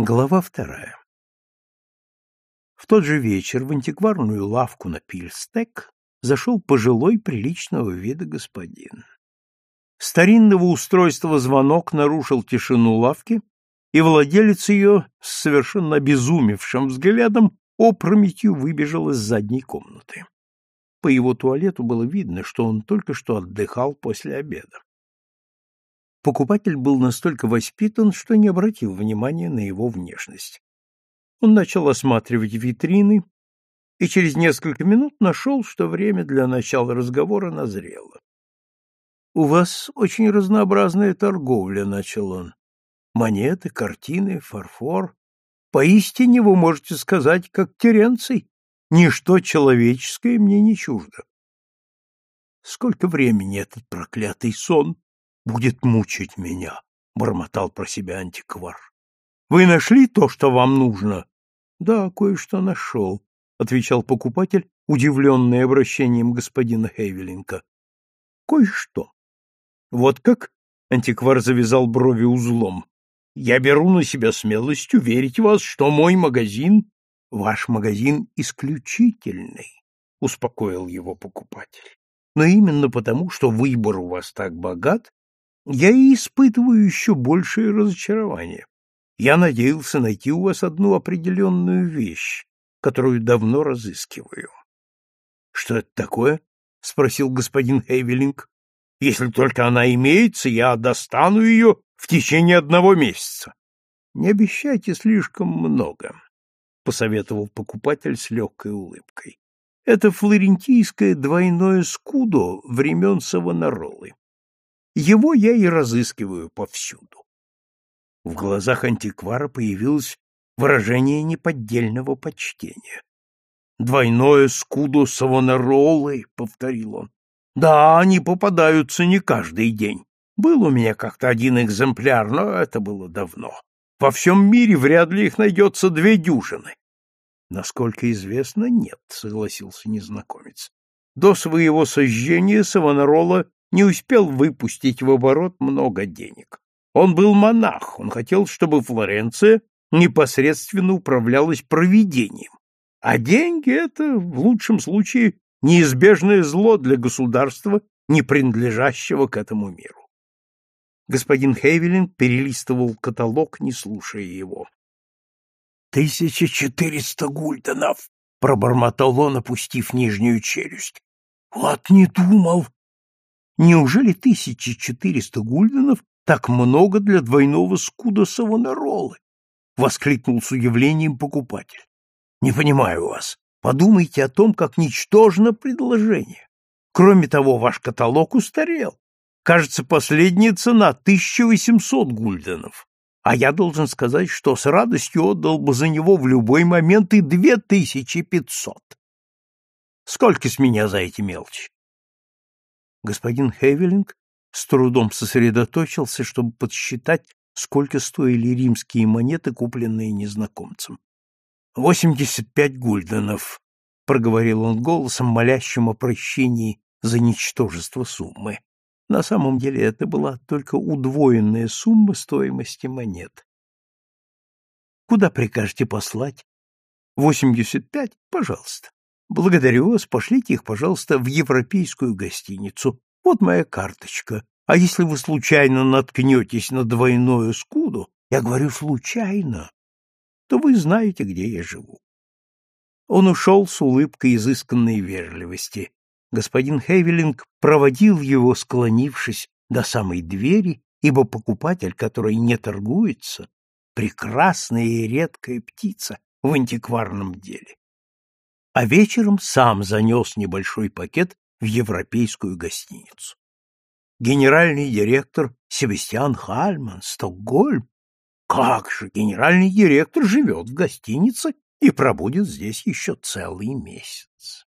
Глава вторая. В тот же вечер в антикварную лавку на Пильстек зашел пожилой приличного вида господин. Старинного устройства звонок нарушил тишину лавки, и владелец ее с совершенно обезумевшим взглядом опрометью выбежал из задней комнаты. По его туалету было видно, что он только что отдыхал после обеда. Покупатель был настолько воспитан, что не обратил внимания на его внешность. Он начал осматривать витрины и через несколько минут нашел, что время для начала разговора назрело. «У вас очень разнообразная торговля», — начал он. «Монеты, картины, фарфор. Поистине вы можете сказать, как Теренций, ничто человеческое мне не чуждо». «Сколько времени этот проклятый сон будет мучить меня, бормотал про себя антиквар. Вы нашли то, что вам нужно? Да, кое-что нашел, отвечал покупатель, удивленный обращением господина Хейвелинка. Кое-что. Вот как? Антиквар завязал брови узлом. Я беру на себя смелость уверить вас, что мой магазин, ваш магазин исключительный, успокоил его покупатель. Но именно потому, что выбор у вас так богат, я и испытываю еще большее разочарование. Я надеялся найти у вас одну определенную вещь, которую давно разыскиваю. — Что это такое? — спросил господин Хейвелинг. — Если только она имеется, я достану ее в течение одного месяца. — Не обещайте слишком много, — посоветовал покупатель с легкой улыбкой. — Это флорентийское двойное скудо времен Савонаролы. Его я и разыскиваю повсюду. В глазах антиквара появилось выражение неподдельного почтения. «Двойное скудо Савонаролы», — повторил он. «Да, они попадаются не каждый день. Был у меня как-то один экземпляр, но это было давно. Во всем мире вряд ли их найдется две дюжины». «Насколько известно, нет», — согласился незнакомец. До своего сожжения Савонарола не успел выпустить в оборот много денег. Он был монах, он хотел, чтобы Флоренция непосредственно управлялась провидением. А деньги — это, в лучшем случае, неизбежное зло для государства, не принадлежащего к этому миру. Господин Хейвелин перелистывал каталог, не слушая его. «Тысяча четыреста гульденов!» — пробормотал он, опустив нижнюю челюсть. «Вот не думал, Неужели 1400 гульденов так много для двойного скуда савонаролы? воскликнул с удивлением покупатель. Не понимаю вас. Подумайте о том, как ничтожно предложение. Кроме того, ваш каталог устарел. Кажется, последняя цена 1800 гульденов. А я должен сказать, что с радостью отдал бы за него в любой момент и 2500. Сколько с меня за эти мелочи? Господин Хевелинг с трудом сосредоточился, чтобы подсчитать, сколько стоили римские монеты, купленные незнакомцем. «Восемьдесят пять гульденов», — проговорил он голосом, молящим о прощении за ничтожество суммы. На самом деле это была только удвоенная сумма стоимости монет. «Куда прикажете послать?» «Восемьдесят пять? Пожалуйста». Благодарю вас, пошлите их, пожалуйста, в европейскую гостиницу. Вот моя карточка. А если вы случайно наткнетесь на двойную скуду, я говорю случайно, то вы знаете, где я живу. Он ушел с улыбкой изысканной вежливости. Господин Хейвелинг проводил его, склонившись до самой двери, ибо покупатель, который не торгуется, прекрасная и редкая птица в антикварном деле а вечером сам занес небольшой пакет в европейскую гостиницу. Генеральный директор Себастьян Хальман, Стокгольм. Как же генеральный директор живет в гостинице и пробудет здесь еще целый месяц.